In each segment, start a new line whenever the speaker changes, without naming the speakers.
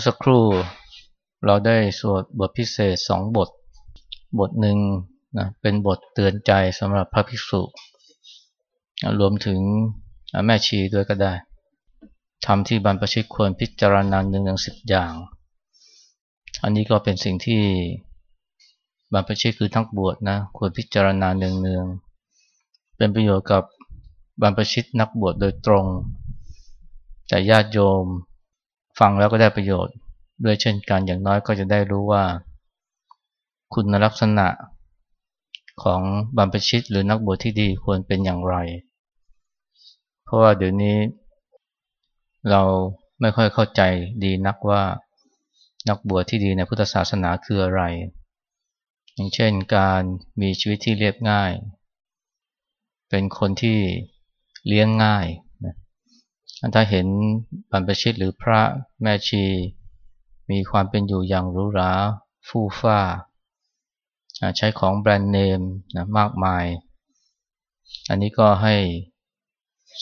มื่อสักครู่เราได้สวดบทพิเศษสองบท บทหนึ่งนะเป็นบทเตือนใจสำหรับพระภิกษุ รวมถึงแม่ชีด้วยก็ได้ทำที่บรรพชิตควรพิจารณาหนึ่งถึงสิบอย่าง อันนี้ก็เป็นสิ่งที่บรรพชิตคือทั้งบวชนะควรพิจารณาเนืองๆเป็นประโยชน์กับบรรพชิตนักบวชโดยตรง แต่ญาติโยม ฟังแล้วก็ได้ประโยชน์ด้วยเช่นกันอย่างน้อยก็จะได้รู้ว่า คุณลักษณะของบรรพชิตหรือนักบวชที่ดีควรเป็นอย่างไร เพราะว่าเดี๋ยวนี้ เราไม่ค่อยเข้าใจดีนักว่านักบวชที่ดีในพุทธศาสนาคืออะไร อย่างเช่นการมีชีวิตที่เรียบง่าย เป็นคนที่เลี้ยงง่าย ถ้าเห็นบรรพชิตหรือพระแม่ชี มีความเป็นอยู่อย่างหรูหราฟู่ฟ้า ใช้ของแบรนด์เนมนะมากมาย อันนี้ก็ให้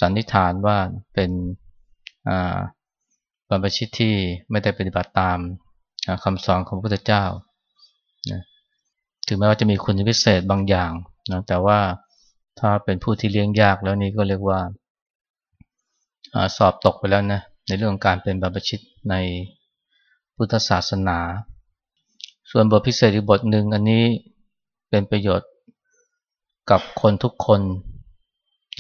สันนิษฐานว่าเป็นบรรพชิตที่ไม่ได้ปฏิบัติตามคำสอนของพระพุทธเจ้านะถึงแม้ว่าจะมีคุณพิเศษบางอย่างนะแต่ว่าถ้าเป็นผู้ที่เลี้ยงยากแล้วนี่ก็เรียกว่า สอบตกไปแล้วนะในเรื่องการเป็นบรรพชิตในพุทธศาสนา ส่วนบทพิเศษอีกบทหนึ่งอันนี้เป็นประโยชน์กับคนทุกคน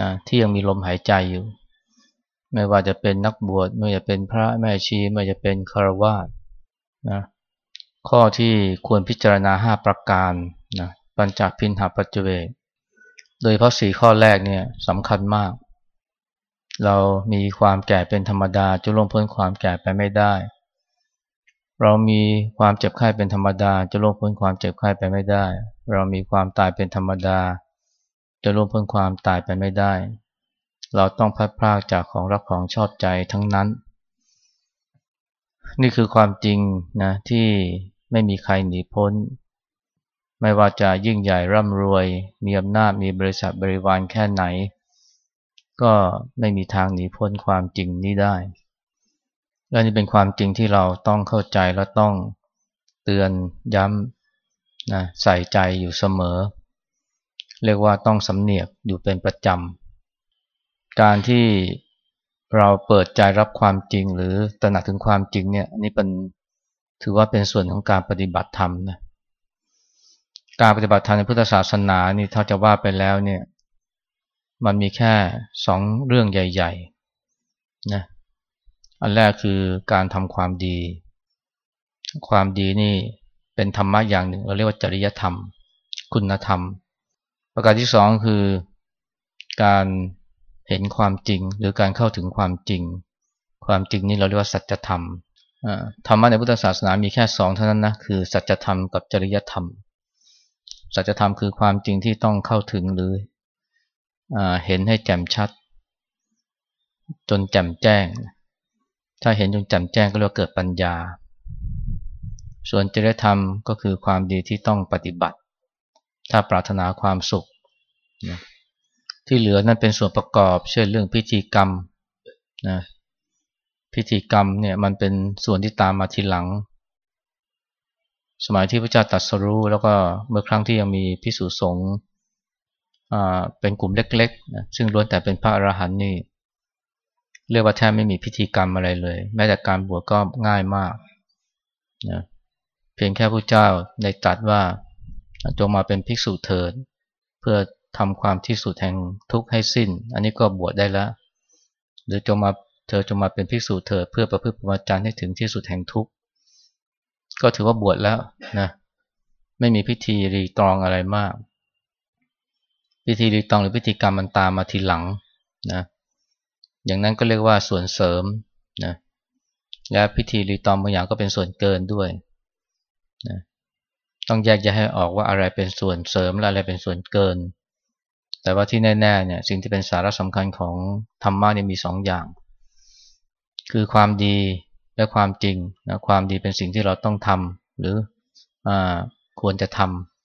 นะที่ยังมีลมหายใจอยู่ ไม่ว่าจะเป็นนักบวช ไม่ว่าจะเป็นพระแม่ชี ไม่ว่าจะเป็นคารวาสนะข้อที่ควรพิจารณาห้าประการนะปัญจพินหาปัจเจเวโดยเพราะสี่ข้อแรกเนี่ยสำคัญมาก เรามีความแก่เป็นธรรมดาจะล่วงพ้นความแก่ไปไม่ได้ เรามีความเจ็บไข้เป็นธรรมดา จะล่วงพ้นความเจ็บไข้ไปไม่ได้ เรามีความตายเป็นธรรมดา จะล่วงพ้นความตายไปไม่ได้ เราต้องพัดพลากจากของรักของชอบใจทั้งนั้น นี่คือความจริงนะที่ไม่มีใครหนีพ้น ไม่ว่าจะยิ่งใหญ่ร่ำรวย มีอำนาจมีบริษัทบริวารแค่ไหน ก็ไม่มีทางหนีพ้นความจริงนี้ได้ และนี่เป็นความจริงที่เราต้องเข้าใจและต้องเตือนย้ำนะใส่ใจอยู่เสมอ เรียกว่าต้องสำเนียกอยู่เป็นประจำ การที่เราเปิดใจรับความจริงหรือตระหนักถึงความจริงเนี่ยนี่เป็นถือว่าเป็นส่วนของการปฏิบัติธรรมนะการปฏิบัติธรรมในพุทธศาสนานี่ถ้าจะว่าไปแล้วเนี่ย มันมีแค่สองเรื่องใหญ่ๆนะอันแรกคือการทำความดี ความดีนี่เป็นธรรมะอย่างหนึ่ง เราเรียกว่าจริยธรรม คุณธรรม ประการที่สองคือการเห็นความจริง หรือการเข้าถึงความจริง ความจริงนี่เราเรียกว่าสัจธรรมธรรมะในพุทธศาสนามีแค่สองเท่านั้นนะคือสัจธรรมกับจริยธรรม สัจธรรมคือความจริงที่ต้องเข้าถึงหรือ เห็นให้แจ่มชัด จนแจ่มแจ้ง ถ้าเห็นจนแจ่มแจ้งก็เรียกว่าเกิดปัญญา ส่วนจริยธรรมก็คือความดีที่ต้องปฏิบัติ ถ้าปรารถนาความสุข ที่เหลือนั่นเป็นส่วนประกอบ เช่นเรื่องพิธีกรรมนะพิธีกรรมเนี่ยมันเป็นส่วนที่ตามมาทีหลัง สมัยที่พระเจ้าตรัสรู้แล้วก็เมื่อครั้งที่ยังมีพิสุสงฆ์ เป็นกลุ่มเล็กๆนะซึ่งล้วนแต่เป็นพระอรหันต์นี่เรียกว่าแทบไม่มีพิธีกรรมอะไรเลย แม้แต่การบวชก็ง่ายมากนะเพียงแค่พระเจ้าในตัดว่าจงมาเป็นภิกษุเถิด เพื่อทำความที่สุดแห่งทุกข์ให้สิ้น อันนี้ก็บวชได้แล้วหรือจงมาเธอจงมาเป็นภิกษุเถิดเพื่อประพฤติปฏิบัติให้ถึงที่สุดแห่งทุกข์ก็ถือว่าบวชแล้วนะไม่มีพิธีรีตรองอะไรมาก พิธีรีตองหรือพิธีกรรมมันตามมาทีหลังนะอย่างนั้นก็เรียกว่าส่วนเสริมนะและพิธีรีตองบางอย่างก็เป็นส่วนเกินด้วยนะต้องแยกแยะให้ออกว่าอะไรเป็นส่วนเสริมและอะไรเป็นส่วนเกิน แต่ว่าที่แน่ๆเนี่ยสิ่งที่เป็นสาระสำคัญของธรรมะเนี่ยมีสองอย่าง คือความดีและความจริงนะความดีเป็นสิ่งที่เราต้องทำหรืออควรจะทำ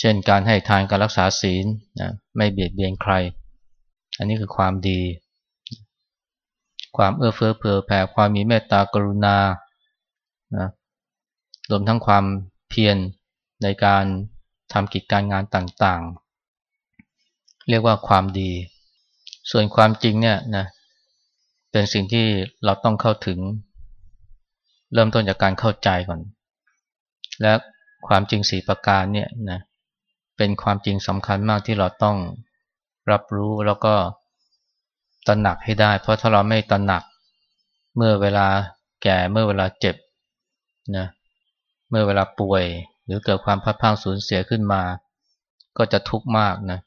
เช่นการให้ทานการรักษาศีลนะไม่เบียดเบียนใคร อันนี้คือความดี ความเอื้อเฟื้อเผื่อแผ่ความมีเมตตากรุณานะรวมทั้งความเพียรในการทำกิจการงานต่างๆ เรียกว่าความดี ส่วนความจริงเนี่ยนะเป็นสิ่งที่เราต้องเข้าถึง เริ่มต้นจากการเข้าใจก่อน และความจริงสี่ประการเนี่ยนะเเป็นความจริงสำคัญมากที่เราต้องรับรู้แล้วก็ตระหนักให้ได้ เพราะถ้าเราไม่ตระหนักเมื่อเวลาแก่เมื่อเวลาเจ็บนะเมื่อเวลาป่วย หรือเกิดความพัดพลาดสูญเสียขึ้นมา ก็จะทุกข์มากนะ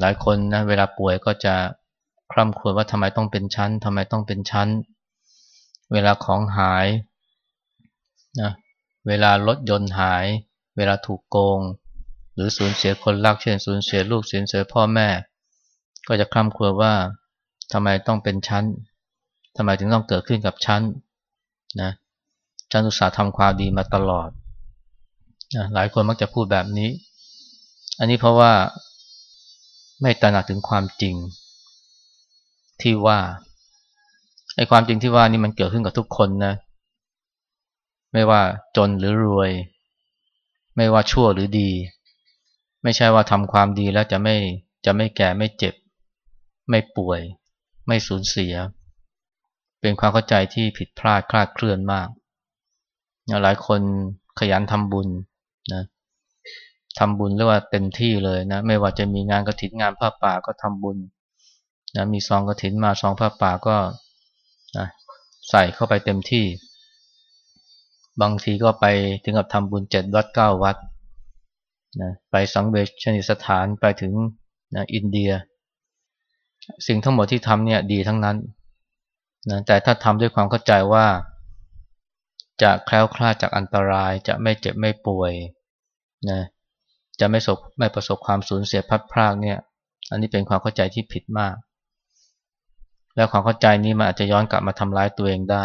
หลายคนนะเวลาป่วยก็จะคร่ำครวญว่าทำไมต้องเป็นชั้นทำไมต้องเป็นชั้น เวลาของหายนะเวลารถยนต์หาย เวลาถูกโกง หรือสูญเสียคนรักเช่นสูญเสียลูกสูญเสียพ่อแม่ ก็จะคร่ำครวญว่าทำไมต้องเป็นชั้นทำไมถึงต้องเกิดขึ้นกับชั้นนะฉันอุตสาห์ทำความดีมาตลอดนะหลายคนมักจะพูดแบบนี้ อันนี้เพราะว่าไม่ตระหนักถึงความจริง ที่ว่าไอ้ความจริงที่ว่านี่มันเกิดขึ้นกับทุกคนนะ ไม่ว่าจนหรือรวย ไม่ว่าชั่วหรือดี ไม่ใช่ว่าทำความดีแล้วจะไม่จะไม่แก่ไม่เจ็บ ไม่ป่วย ไม่สูญเสีย เป็นความเข้าใจที่ผิดพลาดคลาดเคลื่อนมาก หลายคนขยันทำบุญนะทำบุญเรียกว่าเต็มที่เลยนะ ไม่ว่าจะมีงานกระถินงานผ้าป่าก็ทำบุญนะมีซองกระถินมาซองผ้าป่าก็นะใส่เข้าไปเต็มที่ บางทีก็ไปถึงกับทำบุญเจ็ดวัดเก้าวัด นะไปสังเวชนิสถานไปถึงนะอินเดีย สิ่งทั้งหมดที่ทำเนี่ยดีทั้งนั้นนะแต่ถ้าทำด้วยความเข้าใจว่า จะแคล้วคลาดจากอันตรายจะไม่เจ็บไม่ป่วยนะจะไม่ประสบไม่ประสบความสูญเสียพัดพรากเนี่ย อันนี้เป็นความเข้าใจที่ผิดมาก แล้วความเข้าใจนี้มันอาจจะย้อนกลับมาทำร้ายตัวเองได้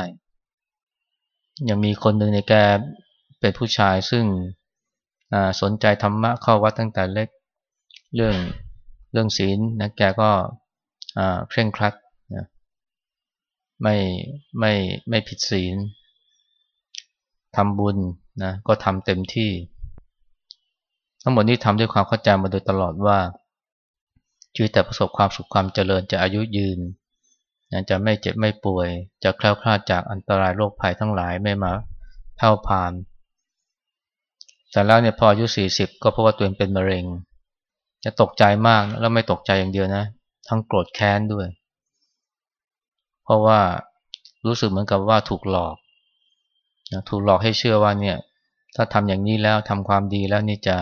ยังมีคนหนึ่งในแกเป็นผู้ชายซึ่ง สนใจธรรมะเข้าวัดตั้งแต่เล็กเรื่องเรื่องศีลนะแกก็เคร่งครัดนะไม่ไม่ไม่ผิดศีลทำบุญนะก็ทำเต็มที่ ทั้งหมดนี้ทำด้วยความเข้าใจมาโดยตลอดว่าชีวิตแต่ประสบความสุขความเจริญจะอายุยืนจะไม่เจ็บไม่ป่วย จะแคล้วคลาดจากอันตรายโรคภัยทั้งหลายไม่มาเท่าพาน แต่แล้วเนี่ยพออายุสี่สิบก็เพราะว่าตัวเองเป็นมะเร็ง จะตกใจมากแล้วไม่ตกใจอย่างเดียวนะ ทั้งโกรธแค้นด้วย เพราะว่ารู้สึกเหมือนกับว่าถูกหลอกนะถูกหลอกให้เชื่อว่าเนี่ย ถ้าทำอย่างนี้แล้วทำความดีแล้วนี่จะ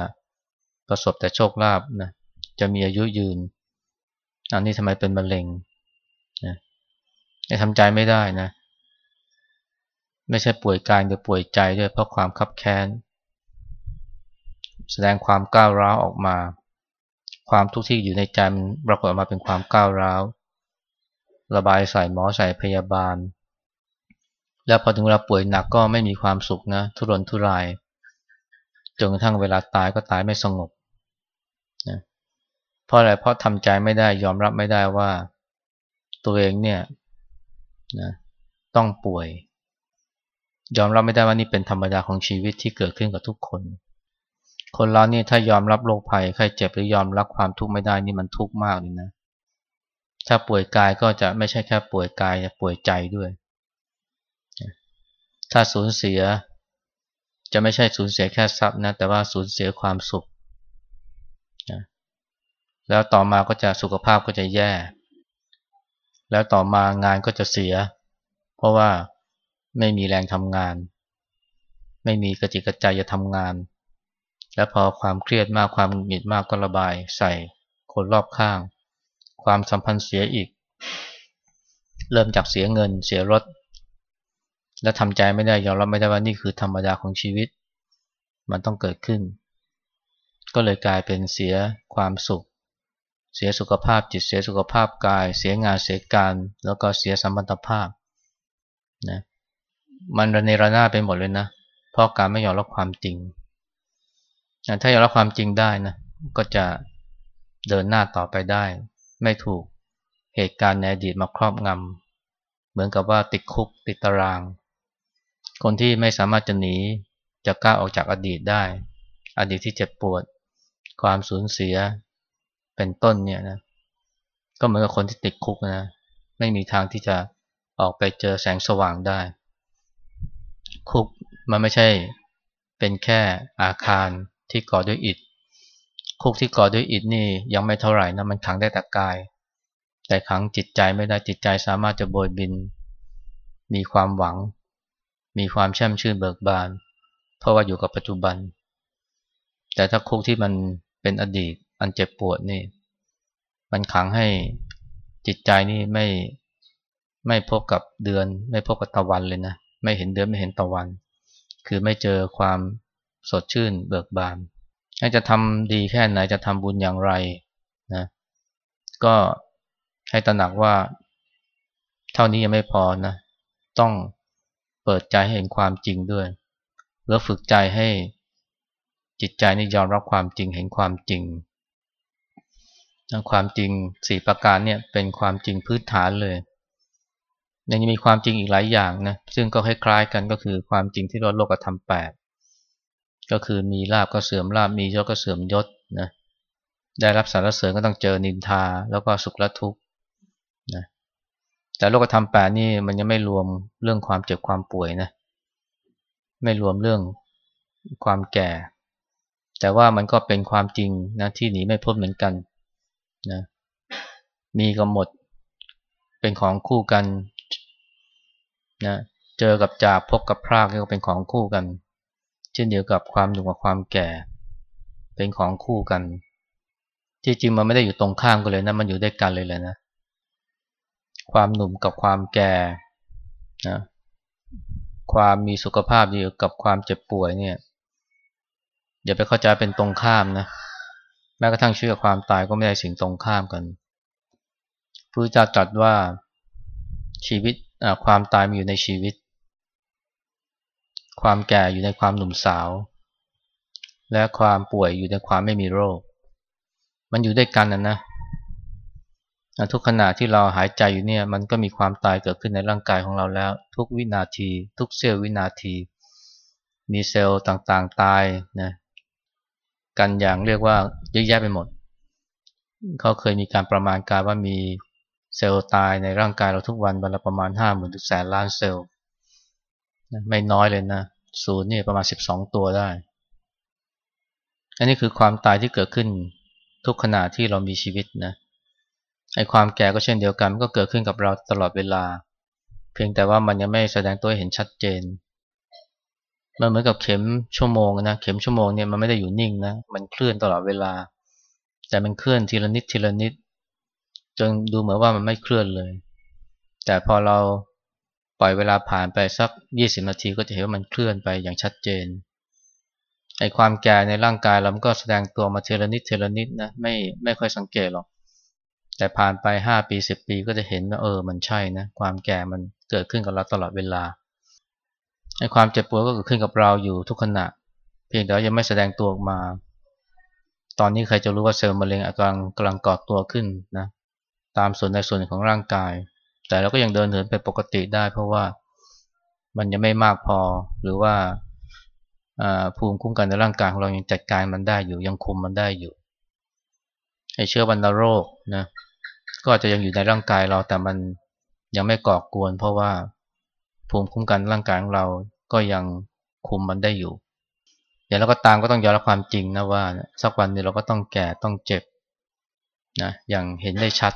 ประสบแต่โชคลาภนะจะมีอายุยืนอันนี้ทำไมเป็นมะเร็งนะทำใจไม่ได้นะ ไม่ใช่ป่วยกายหรือป่วยใจด้วยเพราะความคับแค้น แสดงความก้าวร้าวออกมา ความทุกข์ที่อยู่ในใจมันปรากฏออกมาเป็นความก้าวร้าว ระบายใส่หมอใส่พยาบาล แล้วพอถึงเวลาป่วยหนักก็ไม่มีความสุขนะ ทุรนทุรายจนกระทั่งเวลาตายก็ตายไม่สงบนะเพราะอะไรเพราะทำใจไม่ได้ยอมรับไม่ได้ว่า ตัวเองเนี่ยนะต้องป่วย ยอมรับไม่ได้ว่านี่เป็นธรรมดาของชีวิตที่เกิดขึ้นกับทุกคน คนเรานี่ถ้ายอมรับโรคภัยใครเจ็บหรือยอมรับความทุกข์ไม่ได้นี่มันทุกข์มากเลยนะ ถ้าป่วยกายก็จะไม่ใช่แค่ป่วยกายจะป่วยใจด้วย ถ้าสูญเสียจะไม่ใช่สูญเสียแค่ทรัพย์นะแต่ว่าสูญเสียความสุขแล้วต่อมาก็จะสุขภาพก็จะแย่ แล้วต่อมางานก็จะเสีย เพราะว่าไม่มีแรงทำงาน ไม่มีกระจิกกระใจจะทำงาน แล้วพอความเครียดมากความหงิดมากก็ระบายใส่คนรอบข้าง ความสัมพันธ์เสียอีก เริ่มจากเสียเงิน เสียรถ แล้วทำใจไม่ได้ยอมรับไม่ได้ว่านี่คือธรรมดาของชีวิต มันต้องเกิดขึ้น ก็เลยกลายเป็นเสียความสุข เสียสุขภาพจิตเสียสุขภาพกาย เสียงานเสียการ แล้วก็เสียสัมพันธภาพนะมันระเนระนาไปหมดเลยนะเพราะการไม่ยอมรับความจริง ถ้ายอมรับความจริงได้นะก็จะเดินหน้าต่อไปได้ ไม่ถูกเหตุการณ์ในอดีตมาครอบงำเหมือนกับว่าติดคุกติดตาราง คนที่ไม่สามารถจะหนีจะกล้าออกจากอดีตได้ อดีตที่เจ็บปวด ความสูญเสียเป็นต้นเนี่ยนะก็เหมือนกับคนที่ติดคุกนะไม่มีทางที่จะออกไปเจอแสงสว่างได้ คุกมันไม่ใช่เป็นแค่อาคาร ที่ก่อด้วยอิฐ คุกที่ก่อด้วยอิฐนี่ยังไม่เท่าไหร่นะมันขังได้แต่กาย แต่ขังจิตใจไม่ได้จิตใจสามารถจะโบยบิน มีความหวัง มีความแช่มชื่นเบิกบาน เพราะว่าอยู่กับปัจจุบัน แต่ถ้าคุกที่มันเป็นอดีตอันเจ็บปวดนี่ มันขังให้จิตใจนี่ไม่ไม่พบกับเดือน ไม่พบกับตะวันเลยนะ ไม่เห็นเดือนไม่เห็นตะวัน คือไม่เจอความ สดชื่นเบิกบานจะทำดีแค่ไหนจะทำบุญอย่างไรนะก็ให้ตระหนักว่า เท่านี้ยังไม่พอนะต้องเปิดใจให้เห็นความจริงด้วย แล้วฝึกใจให้จิตใจนี่ยอมรับความจริงเห็นความจริงความจริงสี่ประการเนี่ยเป็นความจริงพื้นฐานเลยยังมีความจริงอีกหลายอย่างนะซึ่งก็คล้ายๆกันก็คือความจริงที่เราโลกธรรมแปด ก็คือมีลาบก็เสื่อมลาบมียศก็เสื่อมยศนะได้รับสารเสริญก็ต้องเจอนินทาแล้วก็สุขและทุกข์นะแต่โลกธรรมแปดนี่มันยังไม่รวมเรื่องความเจ็บความป่วยนะไม่รวมเรื่องความแก่ แต่ว่ามันก็เป็นความจริงนะที่หนีไม่พ้นเหมือนกันนะมีกับหมดเป็นของคู่กันนะเจอกับจากพบกับพรากก็เป็นของคู่กัน เช่นเดียวกับความหนุ่มกับความแก่ เป็นของคู่กัน ที่จริงมันไม่ได้อยู่ตรงข้ามกันเลยนะ มันอยู่ด้วยกันเลยแหละนะ ความหนุ่มกับความแก่นะความมีสุขภาพดีกับความเจ็บป่วยเนี่ยอย่าไปเข้าใจเป็นตรงข้ามนะแม้กระทั่งชื่อความตายก็ไม่ได้สิ่งตรงข้ามกันพระเจ้าตรัสว่าชีวิตความตายมีอยู่ในชีวิต ความแก่อยู่ในความหนุ่มสาว และความป่วยอยู่ในความไม่มีโรค มันอยู่ด้วยกันนะนะทุกขณะที่เราหายใจอยู่เนี่ย มันก็มีความตายเกิดขึ้นในร่างกายของเราแล้ว ทุกวินาที ทุกเสี้ยววินาที มีเซลล์ต่างๆตายนะกันอย่างเรียกว่าเยอะแยะไปหมด เขาเคยมีการประมาณการว่ามีเซลล์ตายในร่างกายเราทุกวันวันละประมาณห้าหมื่นถึงแสนล้านเซลล์ ไม่น้อยเลยนะศูนย์นี่ประมาณสิบสองตัวได้ อันนี้คือความตายที่เกิดขึ้นทุกขณะที่เรามีชีวิตนะไอ้ความแก่ก็เช่นเดียวกันมันก็เกิดขึ้นกับเราตลอดเวลา เพียงแต่ว่ามันยังไม่แสดงตัวเห็นชัดเจน มันเหมือนกับเข็มชั่วโมงนะเข็มชั่วโมงเนี่ยมันไม่ได้อยู่นิ่งนะมันเคลื่อนตลอดเวลา แต่มันเคลื่อนทีละนิดทีละนิดจนดูเหมือนว่ามันไม่เคลื่อนเลย แต่พอเรา ปล่อยเวลาผ่านไปสัก 20 นาทีก็จะเห็นว่ามันเคลื่อนไปอย่างชัดเจนไอ้ความแก่ในร่างกายเราก็แสดงตัวมาเทลนิดเทลนิดนะไม่ไม่ค่อยสังเกตหรอก แต่ผ่านไป 5 ปี 10 ปีก็จะเห็นว่าเออมันใช่นะความแก่มันเกิดขึ้นกับเราตลอดเวลาไอ้ความเจ็บปวดก็เกิดขึ้นกับเราอยู่ทุกขณะ เพียงแต่ยังไม่แสดงตัวออกมา ตอนนี้ใครจะรู้ว่าเซลล์มะเร็งกำลังกำลังก่อตัวขึ้นนะตามส่วนในส่วนของร่างกาย แต่เราก็ยังเดินเหินไปปกติได้ เพราะว่ามันยังไม่มากพอหรือว่าภูมิคุ้มกันในร่างกายของเรายังจัดการมันได้อยู่ยังคุมมันได้อยู่ไอเชื้อวัณโรคนะก็อาจจะยังอยู่ในร่างกายเราแต่มันยังไม่ก่อกวน เพราะว่าภูมิคุ้มกันร่างกายของเราก็ยังคุมมันได้อยู่อย่างเราก็ตามก็ต้องยอมรับความจริงนะว่า สักวันนี้เราก็ต้องแก่ต้องเจ็บนะอย่างเห็นได้ชัด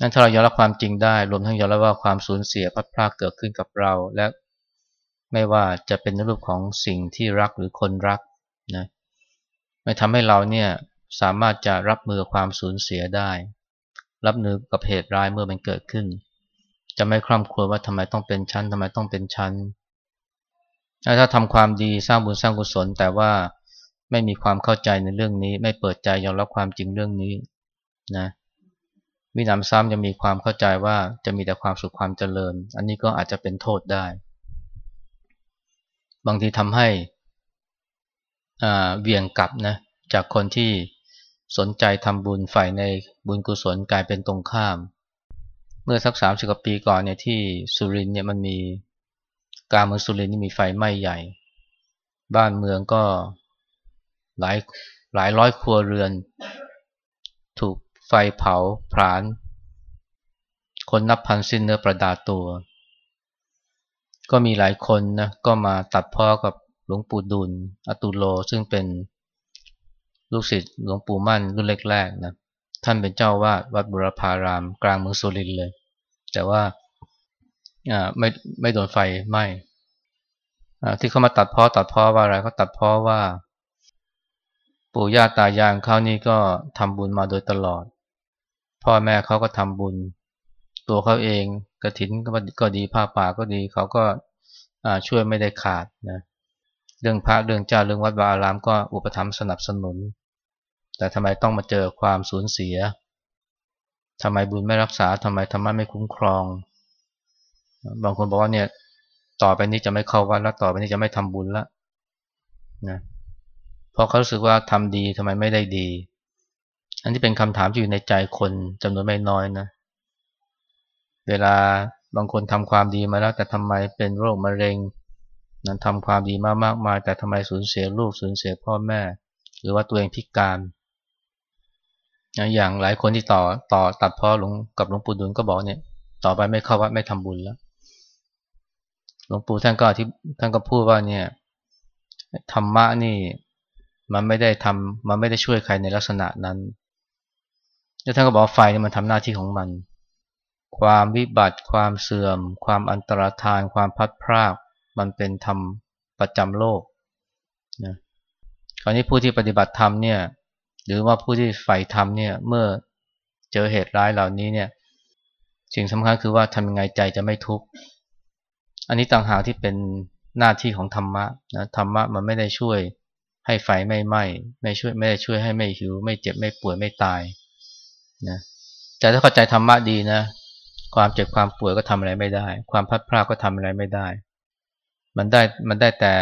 นั่นถ้าเรายอมรับความจริงได้ รวมทั้งยอมรับว่าความสูญเสียพัดพลาดเกิดขึ้นกับเรา และไม่ว่าจะเป็นในรูปของสิ่งที่รักหรือคนรักนะไม่ทำให้เราเนี่ยสามารถจะรับมือความสูญเสียได้ รับมือกับเหตุร้ายเมื่อมันเกิดขึ้น จะไม่คร่ำครวญว่าทำไมต้องเป็นชั้นทำไมต้องเป็นชั้นถ้าทำความดีสร้างบุญสร้างกุศล แต่ว่าไม่มีความเข้าใจในเรื่องนี้ ไม่เปิดใจยอมรับความจริงเรื่องนี้นะ วินามซ้ำจะมีความเข้าใจว่าจะมีแต่ความสุขความเจริญ อันนี้ก็อาจจะเป็นโทษได้ บางทีทำให้เวียงกลับนะจากคนที่สนใจทำบุญฝ่ายในบุญกุศลกลายเป็นตรงข้าม เมื่อสักสามสิบกว่าปีก่อนเนี่ยที่สุรินเนี่ยมันมีการเมืองสุรินนี่มีไฟไหม้ใหญ่ บ้านเมืองก็หลายหลายร้อยครัวเรือน ถูก ไฟเผาผลาญคนนับพันสิ้นเนื้อประดาตัว ก็มีหลายคนนะก็มาตัดพ้อกับหลวงปู่ดุลอตุโล ซึ่งเป็นลูกศิษย์หลวงปู่มั่นรุ่นแรกๆนะท่านเป็นเจ้าวาดวัดบุรพาราม กลางเมืองสุรินทร์เลย แต่ว่าไม่ไม่โดนไฟไหม้ที่เขามาตัดพ้อตัดพ้อว่าอะไรเขาตัดพ้อว่า ปู่ย่าตายายของเขานี่ก็ทำบุญมาโดยตลอด พ่อแม่เขาก็ทำบุญ ตัวเขาเองกระถินก็ดีผ้าป่าก็ดีเขาก็ช่วยไม่ได้ขาดนะเรื่องพระเรื่องเจ้าเรื่องวัดวาอารามก็อุปถัมภ์สนับสนุน แต่ทำไมต้องมาเจอความสูญเสียทำไมบุญไม่รักษาทำไมธรรมะไม่คุ้มครอง บางคนบอกว่าเนี่ยต่อไปนี้จะไม่เข้าวัดแล้วต่อไปนี้จะไม่ทำบุญแล้วนะเพราะเขารู้สึกว่าทำดีทำไมไม่ได้ดี อันนี้เป็นคำถามที่อยู่ในใจคนจำนวนไม่น้อยนะ เวลาบางคนทำความดีมาแล้วแต่ทำไมเป็นโรคมะเร็งนั้นทำความดีมามากมาย แต่ทำไมสูญเสียลูกสูญเสียพ่อแม่ หรือว่าตัวเองพิการอย่างหลายคนที่ต่อต่อตัดพ่อหลวงกับหลวงปู่ดุลก็บอกเนี่ย ต่อไปไม่เข้าวัดไม่ทำบุญแล้วหลวงปู่ท่านก็ที่ท่านก็พูดว่าเนี่ยธรรมะนี่ มันไม่ได้ทำมันไม่ได้ช่วยใครในลักษณะนั้น แล้วท่านก็บอกไฟนี่มันทำหน้าที่ของมัน ความวิบัติ ความเสื่อม ความอันตรธาน ความพัดพรากมันเป็นธรรมประจำโลกนะคราวนี้ผู้ที่ปฏิบัติธรรมเนี่ย หรือว่าผู้ที่ใฝ่ธรรมเนี่ย เมื่อเจอเหตุร้ายเหล่านี้เนี่ย สิ่งสำคัญคือว่าทำยังไงใจจะไม่ทุกข์ อันนี้ต่างหากที่เป็นหน้าที่ของธรรมะนะ ธรรมะมันไม่ได้ช่วยให้ไฟไม่ไหม้ ไม่ช่วยไม่ได้ช่วยให้ไม่หิว ไม่เจ็บไม่ป่วยไม่ตาย นะแต่ถ้าเข้าใจธรรมะดีนะ ความเจ็บความป่วยก็ทำอะไรไม่ได้ ความพัดพลาดก็ทำอะไรไม่ได้ มันได้มันได้แต่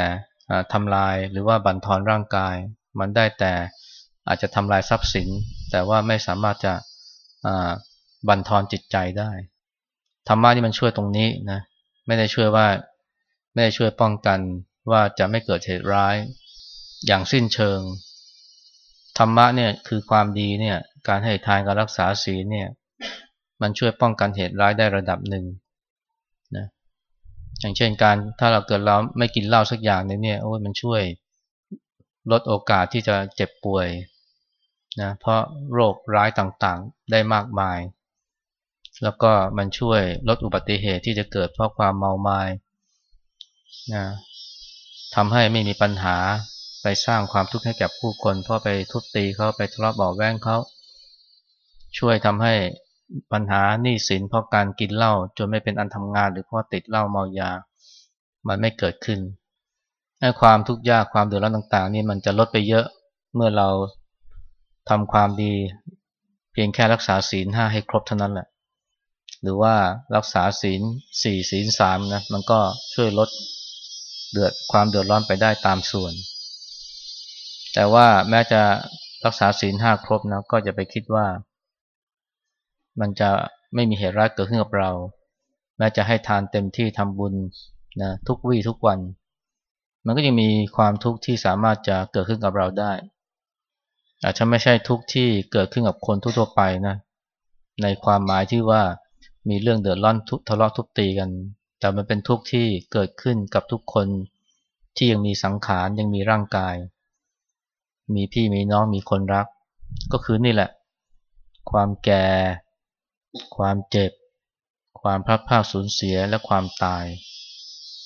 ทำลายหรือว่าบั่นทอนร่างกาย มันได้แต่อาจจะทำลายทรัพย์สิน แต่ว่าไม่สามารถจะบั่นทอนจิตใจได้ธรรมะนี่มันช่วยตรงนี้นะไม่ได้ช่วยว่าไม่ได้ช่วยป้องกันว่าจะไม่เกิดเหตุร้าย อย่างสิ้นเชิง ธรรมะเนี่ยคือความดีเนี่ยการให้ทานการรักษาศีลเนี่ยมันช่วยป้องกันเหตุร้ายได้ระดับหนึ่งนะอย่างเช่นการถ้าเราเกิดเราไม่กินเหล้าสักอย่างนึงเนี่ยโอ้ยมันช่วยลดโอกาสที่จะเจ็บป่วยนะเพราะโรคร้ายต่างๆได้มากมาย แล้วก็มันช่วยลดอุบัติเหตุที่จะเกิดเพราะความเมาไมา้นะทำให้ไม่มีปัญหา ไปสร้างความทุกข์ให้แก่ผู้คนเพราะไปทุบตีเขาไปทะเลาะเบาแวงเขาช่วยทำให้ปัญหาหนี้สินเพราะการกินเหล้าจนไม่เป็นอันทำงาน หรือเพราะติดเหล้าเมายา มันไม่เกิดขึ้นให้ความทุกข์ยากความเดือดร้อนต่างๆ นี่มันจะลดไปเยอะเมื่อเราทำความดี เพียงแค่รักษาศีลห้าให้ครบเท่านั้นแหละ หรือว่ารักษาศีลสี่ศีลสามนะมันก็ช่วยลดเดือดความเดือดร้อนไปได้ตามส่วน แต่ว่าแม้จะรักษาศีลห้าครบนะก็จะไปคิดว่า มันจะไม่มีเหตุร้ายเกิดขึ้นกับเรา แม้จะให้ทานเต็มที่ทำบุญนะทุกวี่ทุกวัน มันก็ยังมีความทุกข์ที่สามารถจะเกิดขึ้นกับเราได้ อาจจะไม่ใช่ทุกข์ที่เกิดขึ้นกับคนทั่วไปนะในความหมายที่ว่ามีเรื่องเดือดร้อนทุทะเลาะทุบตีกัน แต่มันเป็นทุกข์ที่เกิดขึ้นกับทุกคนที่ยังมีสังขารยังมีร่างกาย มีพี่มีน้องมีคนรัก ก็คือนี่แหละ ความแก่ ความเจ็บ ความพลัดพรากสูญเสียและความตาย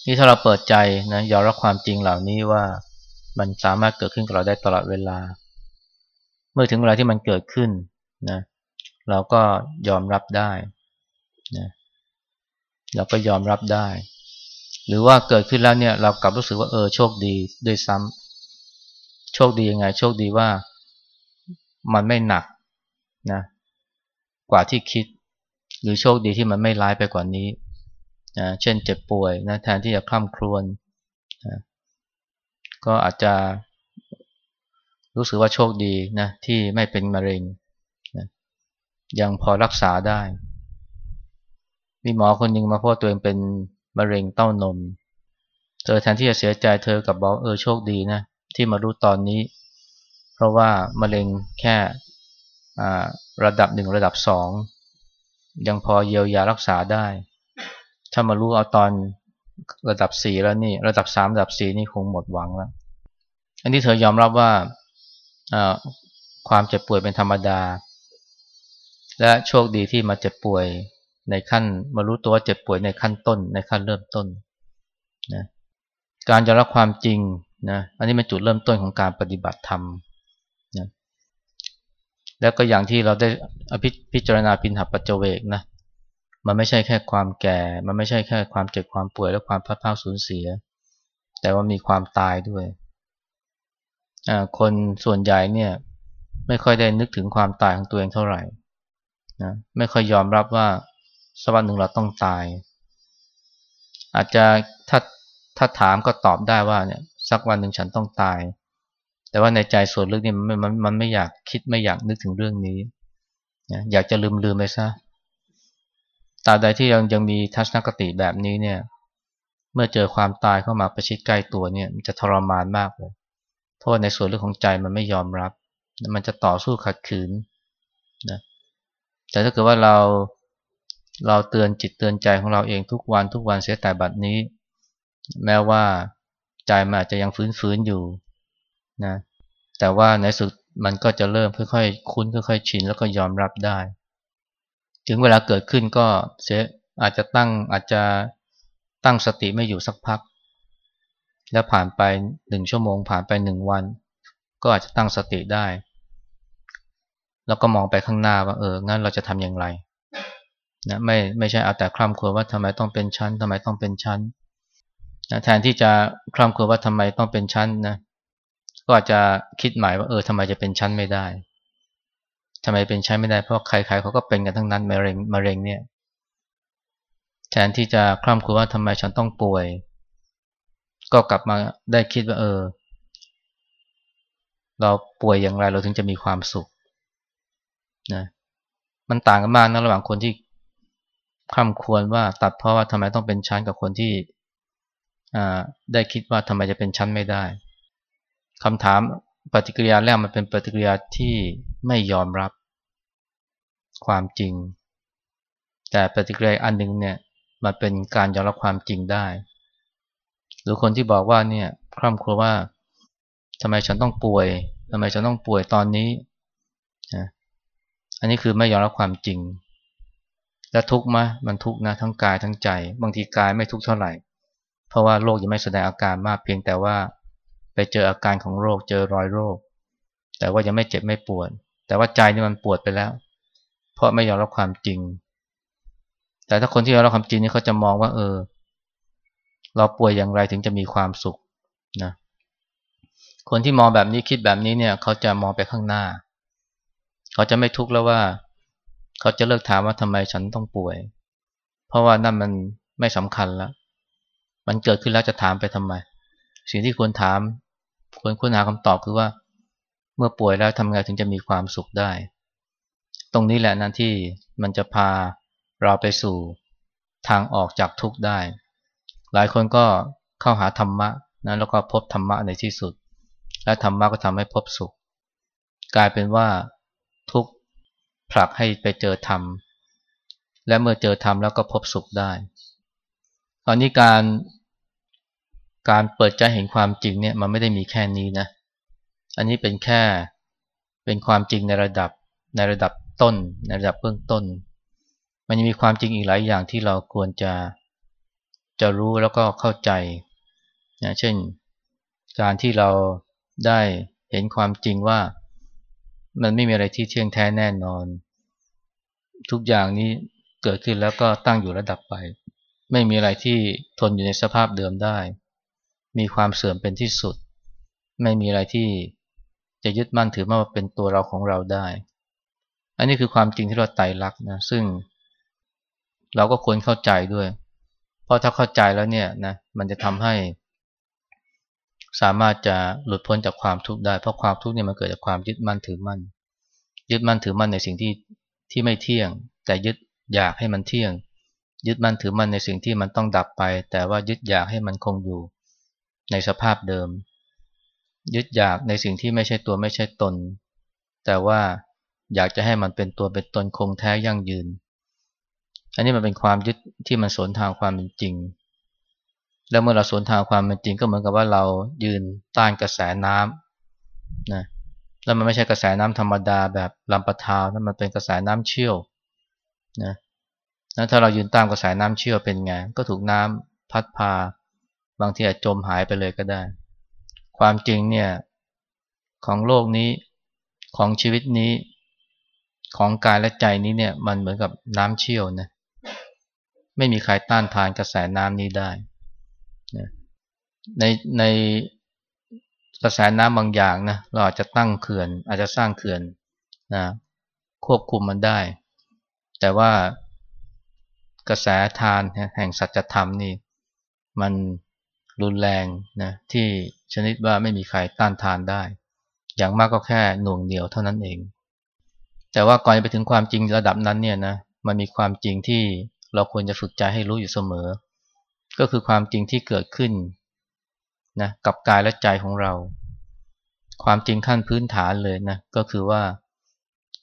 นี่ถ้าเราเปิดใจนะยอมรับความจริงเหล่านี้ว่ามันสามารถเกิดขึ้นกับเราได้ตลอดเวลา เมื่อถึงเวลาที่มันเกิดขึ้นนะเราก็ยอมรับได้นะเราก็ยอมรับได้ หรือว่าเกิดขึ้นแล้วเนี่ยเรากลับรู้สึกว่าเออโชคดีด้วยซ้ำ โชคดียังไง โชคดีว่ามันไม่หนักนะกว่าที่คิด หรือโชคดีที่มันไม่ร้ายไปกว่านี้นะเช่นเจ็บป่วยนะแทนที่จะคล่ำครวญนะก็อาจจะรู้สึกว่าโชคดีนะที่ไม่เป็นมะเร็งนะยังพอรักษาได้ มีหมอคนหนึ่งมาพบตัวเองเป็นมะเร็งเต้านม เธอแทนที่จะเสียใจเธอกับบอกเออโชคดีนะ ที่มารู้ตอนนี้ เพราะว่ามะเร็งแค่ระดับหนึ่งระดับสองยังพอเยียวยารักษาได้ ถ้ามารู้เอาตอนระดับสี่แล้วนี่ระดับสามระดับสี่นี่คงหมดหวังแล้ว อันนี้เธอยอมรับว่าความเจ็บป่วยเป็นธรรมดา และโชคดีที่มาเจ็บป่วยในขั้นมารู้ตัวเจ็บป่วยในขั้นต้นในขั้นเริ่มต้นนะการยอมรับความจริง นะอันนี้เป็นจุดเริ่มต้นของการปฏิบัติธรรมนะแล้วก็อย่างที่เราได้อภิพิจารณาปินหับปัจเจเวกนะมันไม่ใช่แค่ความแก่ มันไม่ใช่แค่ความเจ็บความป่วยและความพัดพาสูญเสีย แต่ว่ามีความตายด้วยคนส่วนใหญ่เนี่ยไม่ค่อยได้นึกถึงความตายของตัวเองเท่าไหร่นะไม่ค่อยยอมรับว่าสักวันหนึ่งเราต้องตาย อาจจะถ้าถ้าถามก็ตอบได้ว่าเนี่ย สักวันหนึ่งฉันต้องตาย แต่ว่าในใจส่วนลึกนี่มันมันมันไม่อยากคิดไม่อยากนึกถึงเรื่องนี้นะอยากจะลืมลืมไปซะตราบใดที่ยังยังมีทัศนคติแบบนี้เนี่ย เมื่อเจอความตายเข้ามาประชิดใกล้ตัวเนี่ยมันจะทรมานมากเลย เพราะในส่วนลึกของใจมันไม่ยอมรับ มันจะต่อสู้ขัดขืนนะแต่ถ้าเกิดว่าเราเราเตือนจิตเตือนใจของเราเองทุกวันทุกวันเสียแต่บัดนี้ แม้ว่า ใจมันอาจจะยังฟื้นๆอยู่นะแต่ว่าในสุดมันก็จะเริ่มค่อยๆคุ้นค่อยๆชินแล้วก็ยอมรับได้ ถึงเวลาเกิดขึ้นก็เสียอาจจะตั้งอาจจะตั้งสติไม่อยู่สักพัก แล้วผ่านไปหนึ่งชั่วโมงผ่านไปหนึ่งวัน ก็อาจจะตั้งสติได้ แล้วก็มองไปข้างหน้าว่าเอองั้นเราจะทำอย่างไรนะไม่ไม่ใช่เอาแต่คร่ำครวญว่าทำไมต้องเป็นชั้นทำไมต้องเป็นชั้น นะแทนที่จะคร่ำครวญว่าทำไมต้องเป็นชั้นนะ ก็อาจจะคิดหมายว่าเออทำไมจะเป็นชั้นไม่ได้ทำไมเป็นชั้นไม่ได้เพราะใครๆเขาก็เป็นกันทั้งนั้นมะเร็งมะเร็งเนี่ย แทนที่จะคร่ำครวญว่าทำไมฉันต้องป่วย ก็กลับมาได้คิดว่าเออ เราป่วยอย่างไรเราถึงจะมีความสุขนะมันต่างกันมากนะระหว่างคนที่คำควรว่าตัดเพราะว่าทำไมต้องเป็นชั้นกับคนที่ ได้คิดว่าทำไมจะเป็นชั้นไม่ได้คำถามปฏิกิริยาแรกมันเป็นปฏิกิริยาที่ไม่ยอมรับความจริง แต่ปฏิกิริยาอันนึงเนี่ยมันเป็นการยอมรับความจริงได้ หรือคนที่บอกว่าเนี่ยคร่ำครัวว่าทำไมฉันต้องป่วยทำไมฉันต้องป่วยตอนนี้อันนี้คือไม่ยอมรับความจริง และทุกข์มะมันทุกข์นะทั้งกายทั้งใจ บางทีกายไม่ทุกข์เท่าไหร่ เพราะว่าโรคยังไม่แสดงอาการมากเพียงแต่ว่าไปเจออาการของโรคเจอรอยโรค แต่ว่ายังไม่เจ็บไม่ปวด แต่ว่าใจนี่มันปวดไปแล้ว เพราะไม่ยอมรับความจริง แต่ถ้าคนที่ยอมรับความจริงนี่เขาจะมองว่า เออ เราป่วยอย่างไรถึงจะมีความสุขนะคนที่มองแบบนี้คิดแบบนี้เนี่ย เขาจะมองไปข้างหน้า เขาจะไม่ทุกข์แล้วว่า เขาจะเลิกถามว่าทำไมฉันต้องป่วย เพราะว่านั่นมันไม่สำคัญแล้ว มันเกิดขึ้นแล้วจะถามไปทำไม สิ่งที่ควรถาม ควรค้นหาคำตอบคือว่า เมื่อป่วยแล้วทำไงถึงจะมีความสุขได้ ตรงนี้แหละนั่นที่มันจะพาเราไปสู่ทางออกจากทุกข์ได้ หลายคนก็เข้าหาธรรมะนะแล้วก็พบธรรมะในที่สุด และธรรมะก็ทำให้พบสุข กลายเป็นว่าทุกผลักให้ไปเจอธรรม และเมื่อเจอธรรมแล้วก็พบสุขได้ ตอนนี้การ การเปิดใจเห็นความจริงเนี่ยมันไม่ได้มีแค่นี้นะ อันนี้เป็นแค่เป็นความจริงในระดับในระดับต้น ในระดับเบื้องต้น มันยังมีความจริงอีกหลายอย่างที่เราควรจะจะรู้แล้วก็เข้าใจนะเช่น การที่เราได้เห็นความจริงว่ามันไม่มีอะไรที่เที่ยงแท้แน่นอน ทุกอย่างนี้เกิดขึ้นแล้วก็ตั้งอยู่ระดับไป ไม่มีอะไรที่ทนอยู่ในสภาพเดิมได้ มีความเสื่อมเป็นที่สุด ไม่มีอะไรที่จะยึดมั่นถือมาว่าเป็นตัวเราของเราได้ อันนี้คือความจริงที่เราไต่ลักนะซึ่ง เราก็ควรเข้าใจด้วย เพราะถ้าเข้าใจแล้วเนี่ยนะมันจะทำให้ สามารถจะหลุดพ้นจากความทุกข์ได้ เพราะความทุกข์เนี่ยมันเกิดจากความยึดมั่นถือมั่น ยึดมั่นถือมั่นในสิ่งที่ที่ไม่เที่ยง แต่ยึดอยากให้มันเที่ยง ยึดมั่นถือมั่นในสิ่งที่มันต้องดับไป แต่ว่ายึดอยากให้มันคงอยู่ ในสภาพเดิม ยึดอยากในสิ่งที่ไม่ใช่ตัวไม่ใช่ตน แต่ว่าอยากจะให้มันเป็นตัวเป็นตนคงแท้ยั่งยืน อันนี้มันเป็นความยึดที่มันสวนทางความเป็นจริง แล้วเมื่อเราสวนทางความเป็นจริงก็เหมือนกับว่าเรายืนต้านกระแสน้ำนะแล้วมันไม่ใช่กระแสน้ำธรรมดาแบบลำปะทาวนั่นมันเป็นกระแสน้ำเชี่ยวนะแล้วถ้าเรายืนตามกระแสน้ำเชี่ยวเป็นไง ก็ถูกน้ำพัดพา บางทีอาจจมหายไปเลยก็ได้ ความจริงเนี่ยของโลกนี้ของชีวิตนี้ ของกายและใจนี้เนี่ยมันเหมือนกับน้ำเชี่ยวนะไม่มีใครต้านทานกระแสน้ำนี้ได้นะในในกระแสน้ำบางอย่างนะเราอาจจะตั้งเขื่อน อาจจะสร้างเขื่อนนะควบคุมมันได้ แต่ว่ากระแสทานแห่งสัจธรรมนี่ มัน รุนแรงนะที่ชนิดว่าไม่มีใครต้านทานได้ อย่างมากก็แค่หน่วงเหนียวเท่านั้นเอง แต่ว่าก่อนจะไปถึงความจริงระดับนั้นเนี่ยนะมันมีความจริงที่เราควรจะฝึกใจให้รู้อยู่เสมอ ก็คือความจริงที่เกิดขึ้นนะกับกายและใจของเรา ความจริงขั้นพื้นฐานเลยนะก็คือว่า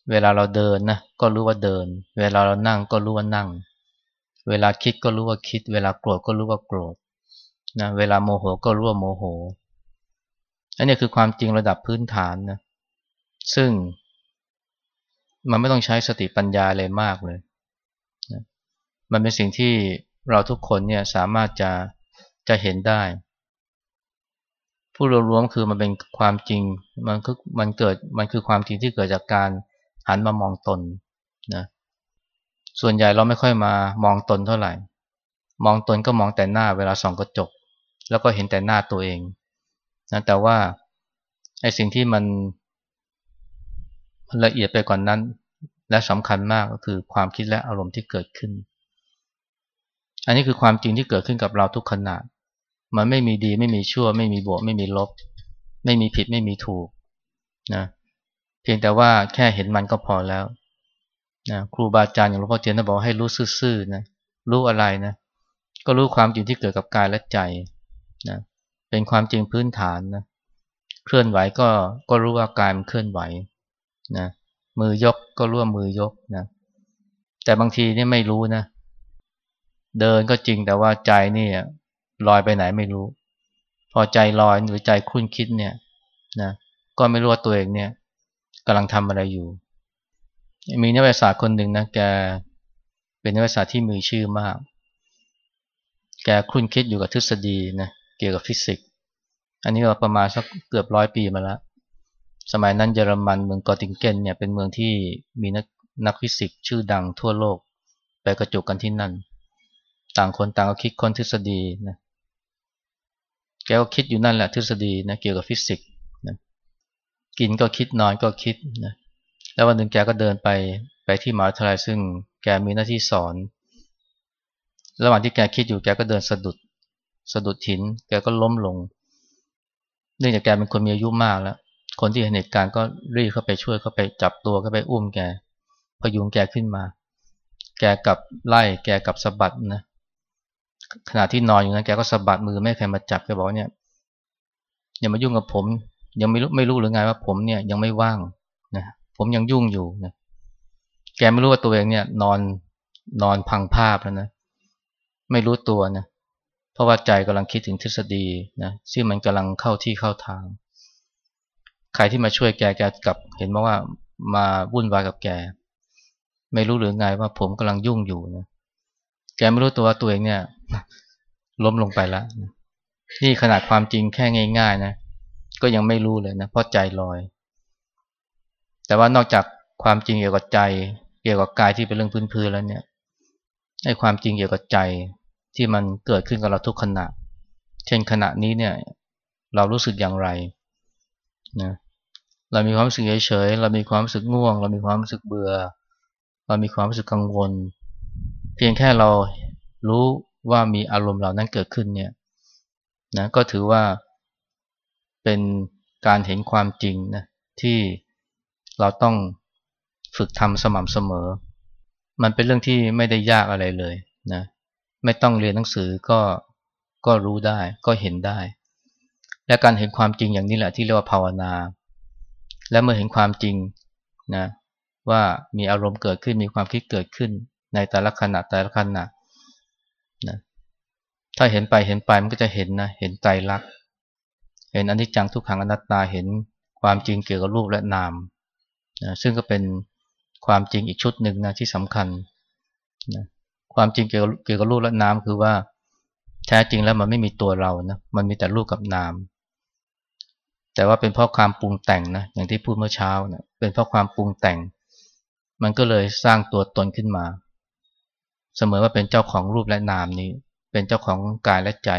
เวลาเราเดินนะก็รู้ว่าเดิน เวลาเรานั่งก็รู้ว่านั่ง เวลาคิดก็รู้ว่าคิด เวลาโกรธก็รู้ว่าโกรธ นะเวลาโมโหก็รู้ว่าโมโห อันนี้คือความจริงระดับพื้นฐานนะ ซึ่ง มันไม่ต้องใช้สติปัญญาเลยมากเลยนะมันเป็นสิ่งที่เราทุกคนเนี่ยสามารถจะจะเห็นได้ ผู้รวมๆคือมันเป็นความจริง มันคือมันเกิดมันคือความจริงที่เกิดจากการหันมามองตนนะ ส่วนใหญ่เราไม่ค่อยมามองตนเท่าไหร่ มองตนก็มองแต่หน้าเวลาส่องกระจก แล้วก็เห็นแต่หน้าตัวเองนะแต่ว่าไอ้สิ่งที่มันละเอียดไปกว่านนั้น และสำคัญมากก็คือความคิดและอารมณ์ที่เกิดขึ้น อันนี้คือความจริงที่เกิดขึ้นกับเราทุกขณะ มันไม่มีดีไม่มีชั่ว ไม่มีบวก ไม่มีลบ ไม่มีผิดไม่มีถูกนะเพียงแต่ว่าแค่เห็นมันก็พอแล้วนะครูบาอาจารย์อย่างหลวงพ่อเทียนท่านบอกให้รู้ซื่อๆนะรู้อะไรนะก็รู้ความจริงที่เกิดกับกายและใจ นะเป็นความจริงพื้นฐานนะเคลื่อนไหวก็ก็รู้ว่ากายมันเคลื่อนไหวนะมือยกก็รู้ว่ามือยกนะแต่บางทีนี่ไม่รู้นะ เดินก็จริงแต่ว่าใจนี่ลอยไปไหนไม่รู้ พอใจลอยหรือใจคุ้นคิดเนี่ยนะก็ไม่รู้ว่าตัวเองเนี่ยกำลังทำอะไรอยู่ มีนักวิทยาศาสตร์คนหนึ่งนะแกเป็นนักวิทยาศาสตร์ที่มีชื่อมาก แกคุ้นคิดอยู่กับทฤษฎีนะเกี่ยวกับฟิสิกส์อันนี้ก็ประมาณสักเกือบร้อยปีมาแล้ว สมัยนั้นเยอรมันเมืองกอติงเกนเนี่ยเป็นเมืองที่มีนักนักฟิสิกส์ชื่อดังทั่วโลก ไปกระจุกกันที่นั่น ต่างคนต่างก็คิดค้นทฤษฎีนะแกก็คิดอยู่นั่นแหละทฤษฎีนะเกี่ยวกับฟิสิกส์นะกินก็คิดนอนก็คิดนะแล้ววันหนึ่งแกก็เดินไปไปที่มหาวิทยาลัยซึ่งแกมีหน้าที่สอน ระหว่างที่แกคิดอยู่แกก็เดินสะดุด สะดุดหิน แกก็ล้มลง เนื่องจากแกเป็นคนมีอายุมากแล้ว คนที่เห็นเหตุการณ์ก็รีบเข้าไปช่วยเข้าไปจับตัวเข้าไปอุ้มแก พยุงแกขึ้นมา แกกับไล่ แกกับสะบัดนะ ขณะที่นอนอยู่นั้นแกก็สะบัดมือไม่ใครมาจับแกบอกเนี่ยอย่ามายุ่งกับผม ยังไม่รู้ไม่รู้หรือไงว่าผมเนี่ยยังไม่ว่างนะผมยังยุ่งอยู่นะแกไม่รู้ว่าตัวเองเนี่ย นอนนอนพังภาพแล้วนะ ไม่รู้ตัวนะ เพราะว่าใจกำลังคิดถึงทฤษฎีนะซึ่งมันกำลังเข้าที่เข้าทาง ใครที่มาช่วยแกแกกลับ เห็นมาว่ามาวุ่นวายกับแก ไม่รู้หรือไงว่าผมกำลังยุ่งอยู่นะแกไม่รู้ตัวว่าตัวเองเนี่ย ล้มลงไปแล้วนี่ขนาดความจริงแค่ง่าย ๆ นะก็ยังไม่รู้เลยนะเพราะใจลอย แต่ว่านอกจากความจริงเกี่ยวกับใจ เกี่ยวกับกายที่เป็นเรื่องพื้นๆแล้วเนี่ยไอ้ความจริงเกี่ยวกับใจ ที่มันเกิดขึ้นกับเราทุกขณะ เช่นขณะนี้เนี่ยเรารู้สึกอย่างไรนะเรามีความรู้สึกเฉยๆเรามีความรู้สึกง่วง เรามีความรู้สึกเบื่อ เรามีความรู้สึกกังวล เพียงแค่เรารู้ว่ามีอารมณ์เหล่านั้นเกิดขึ้นเนี่ยนะก็ถือว่าเป็นการเห็นความจริงนะที่เราต้องฝึกทำสม่ำเสมอ มันเป็นเรื่องที่ไม่ได้ยากอะไรเลยนะ ไม่ต้องเรียนหนังสือก็ก็รู้ได้ก็เห็นได้ และการเห็นความจริงอย่างนี้แหละที่เรียกว่าภาวนา และเมื่อเห็นความจริงนะว่ามีอารมณ์เกิดขึ้นมีความคิดเกิดขึ้นในแต่ละขณะแต่ละขณะนะถ้าเห็นไปเห็นไปมันก็จะเห็นนะเห็นใจรัก เห็นอนิจจังทุกขังอนัตตาเห็นความจริงเกี่ยวกับรูปและนามนะซึ่งก็เป็นความจริงอีกชุดหนึ่งนะที่สำคัญนะ ความจริงเกี่ยวกับรูปและนามคือว่าแท้จริงแล้วมันไม่มีตัวเรานะมันมีแต่รูปกับนาม แต่ว่าเป็นเพราะความปรุงแต่งนะอย่างที่พูดเมื่อเช้านะเป็นเพราะความปรุงแต่ง มันก็เลยสร้างตัวตนขึ้นมา เสมอว่าเป็นเจ้าของรูปและนามนี้ เป็นเจ้าของกายและใจ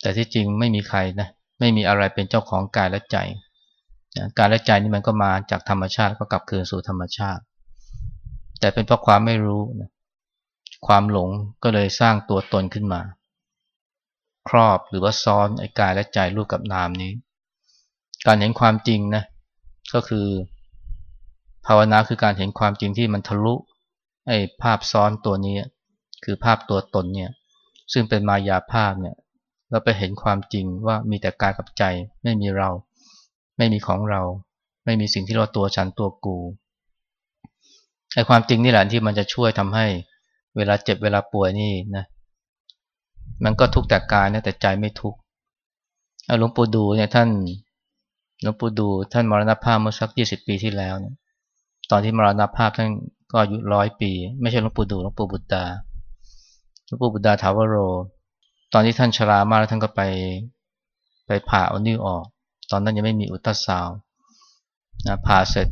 แต่ที่จริงไม่มีใครนะไม่มีอะไรเป็นเจ้าของกายและใจกายและใจนี่มันก็มาจากธรรมชาติก็กลับคืนสู่ธรรมชาติ แต่เป็นเพราะความไม่รู้นะ ความหลงก็เลยสร้างตัวตนขึ้นมา ครอบหรือว่าซ้อนไอ้กายและใจรูปกับนามนี้ การเห็นความจริงนะก็คือ ภาวนาคือการเห็นความจริงที่มันทะลุไอ้ภาพซ้อนตัวนี้ คือภาพตัวตนเนี่ยซึ่งเป็นมายาภาพเนี่ยเราไปเห็นความจริงว่ามีแต่กายกับใจ ไม่มีเรา ไม่มีของเรา ไม่มีสิ่งที่เราตัวฉันตัวกูไอ้ความจริงนี่แหละที่มันจะช่วยทำให้ เวลาเจ็บเวลาป่วยนี่นะ มันก็ทุกข์แต่กายนะแต่ใจไม่ทุกข์หลวงปู่ดูเนี่ยท่านหลวงปู่ดูท่านมรณภาพเมื่อสักยี่สิบปีที่แล้วเนี่ยตอนที่มรณภาพท่านก็อายุร้อยปี ไม่ใช่หลวงปู่ดูหลวงปู่บุตรดาหลวงปู่บุตรดาถาวโร ตอนที่ท่านชรามากแล้วท่านก็ไปไปผ่าเอานิ้วออก ตอนนั้นยังไม่มีอุตสาวนะผ่าเสร็จ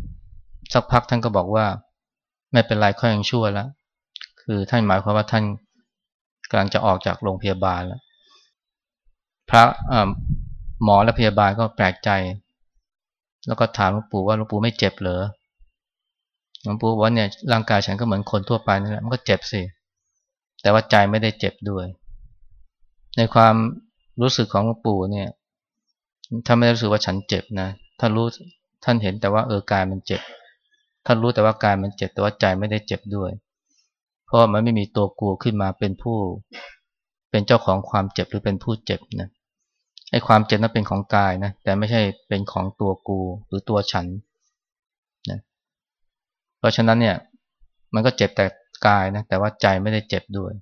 สักพักท่านก็บอกว่า ไม่เป็นไรค่อยยังชั่วแล้ว คือท่านหมายความว่าท่านกำลังจะออกจากโรงพยาบาลแล้ว พระหมอและพยาบาลก็แปลกใจ แล้วก็ถามหลวงปู่ว่าหลวงปู่ไม่เจ็บเหรอหลวงปู่ว่าเนี่ยร่างกายฉันก็เหมือนคนทั่วไปนี่แหละมันก็เจ็บสิ แต่ว่าใจไม่ได้เจ็บด้วย ในความรู้สึกของหลวงปู่เนี่ยท่านไม่ได้รู้สึกว่าฉันเจ็บนะท่านรู้ท่านเห็นแต่ว่าเออกายมันเจ็บท่านรู้แต่ว่ากายมันเจ็บแต่ว่าใจไม่ได้เจ็บด้วย เพราะมันไม่มีตัวกูขึ้นมาเป็นผู้ เป็นเจ้าของความเจ็บหรือเป็นผู้เจ็บนะไอ้ความเจ็บนั้นเป็นของกายนะแต่ไม่ใช่เป็นของตัวกูหรือตัวฉันนะเพราะฉะนั้นเนี่ย มันก็เจ็บแต่กายนะแต่ว่าใจไม่ได้เจ็บด้วย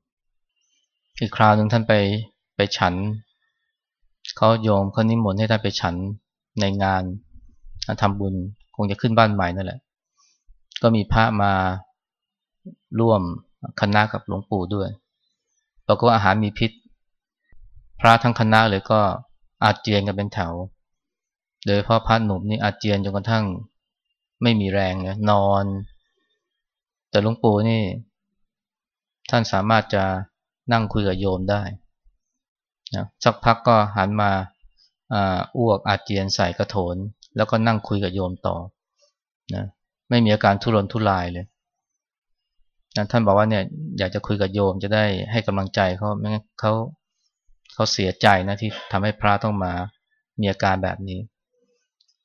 อีกคราวหนึ่งท่านไปไปฉันเขาโยมเขานิมนต์ให้ท่านไปฉันในงานทำบุญคงจะขึ้นบ้านใหม่นั่นแหละ ก็มีพระมาร่วม คณะกับหลวงปู่ด้วยปรากฏอาหารมีพิษ พระทั้งคณะเลยก็อาเจียนกันเป็นแถว โดยเพราะพระหนุ่มนี่อาเจียนจนกระทั่งไม่มีแรงเนี่ยนอน แต่หลวงปู่นี่ ท่านสามารถจะนั่งคุยกับโยมได้นะสักพักก็หันมาอ้วกอาเจียนใส่กระโถน แล้วก็นั่งคุยกับโยมต่อนะไม่มีอาการทุรนทุรายเลย นะท่านบอกว่าเนี่ยอยากจะคุยกับโยมจะได้ให้กำลังใจเขาไม่งั้นเขาเขาเสียใจนะที่ทำให้พระต้องมามีอาการแบบนี้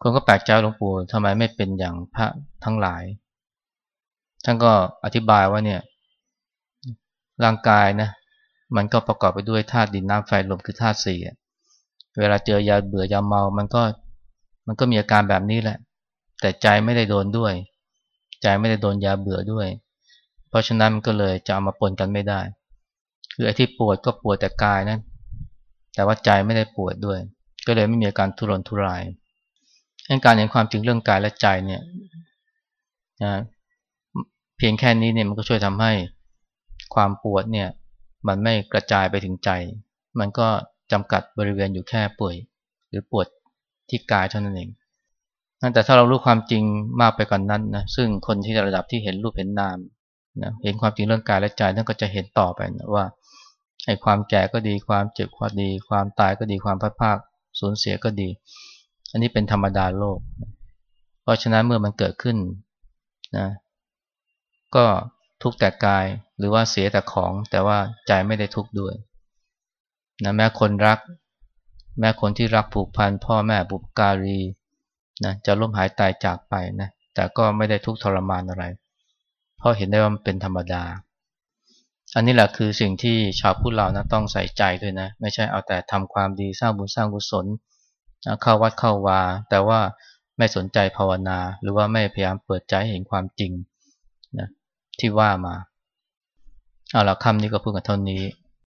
คนก็แปลกใจหลวงปู่ทำไมไม่เป็นอย่างพระทั้งหลาย ท่านก็อธิบายว่าเนี่ย ร่างกายนะ มันก็ประกอบไปด้วยธาตุดินน้ำไฟลมคือธาตุสี่เวลาเจอยาเบื่อยาเมา มันก็มันก็มีอาการแบบนี้แหละ แต่ใจไม่ได้โดนด้วย ใจไม่ได้โดนยาเบื่อด้วย เพราะฉะนั้นมันก็เลยจะเอามาปนกันไม่ได้ คือไอ้ที่ปวดก็ปวดแต่กายนะ แต่ว่าใจไม่ได้ปวดด้วย ก็เลยไม่มีอาการทุรนทุรายการเห็นความจริงเรื่องกายและใจเนี่ยนะเพียงแค่นี้เนี่ยมันก็ช่วยทำให้ความปวดเนี่ยมันไม่กระจายไปถึงใจ มันก็จำกัดบริเวณอยู่แค่ป่วย หรือปวดที่กายเท่านั้นเองแต่ถ้าเรารู้ความจริงมากไปกว่านนั้นนะซึ่งคนที่ระดับที่เห็นรูปเห็นนาม นะเห็นความจริงเรื่องกายและใจนั่นก็จะเห็นต่อไปนะว่าไอ้ความแก่ก็ดีความเจ็บความดี ความตายก็ดีความพัดภาคสูญเสียก็ดี อันนี้เป็นธรรมดาโลก เพราะฉะนั้นเมื่อมันเกิดขึ้นนะก็ทุกแต่กายหรือว่าเสียแต่ของ แต่ว่าใจไม่ได้ทุกข์ด้วยนะแม้คนรัก แม้คนที่รักผูกพันพ่อแม่บุปการีนะจะล้มหายตายจากไปนะแต่ก็ไม่ได้ทุกข์ทรมานอะไรเพราะเห็นได้ว่ามันเป็นธรรมดา อันนี้แหละคือสิ่งที่ชาวพุทธเรานะต้องใส่ใจด้วยนะ ไม่ใช่เอาแต่ทำความดีสร้างบุญสร้างกุศลเข้าวัดเข้าวา แต่ว่าไม่สนใจภาวนา หรือว่าไม่พยายามเปิดใจเห็นความจริงนะที่ว่ามาเอาละคำนี้ก็พูดกันเท่านี้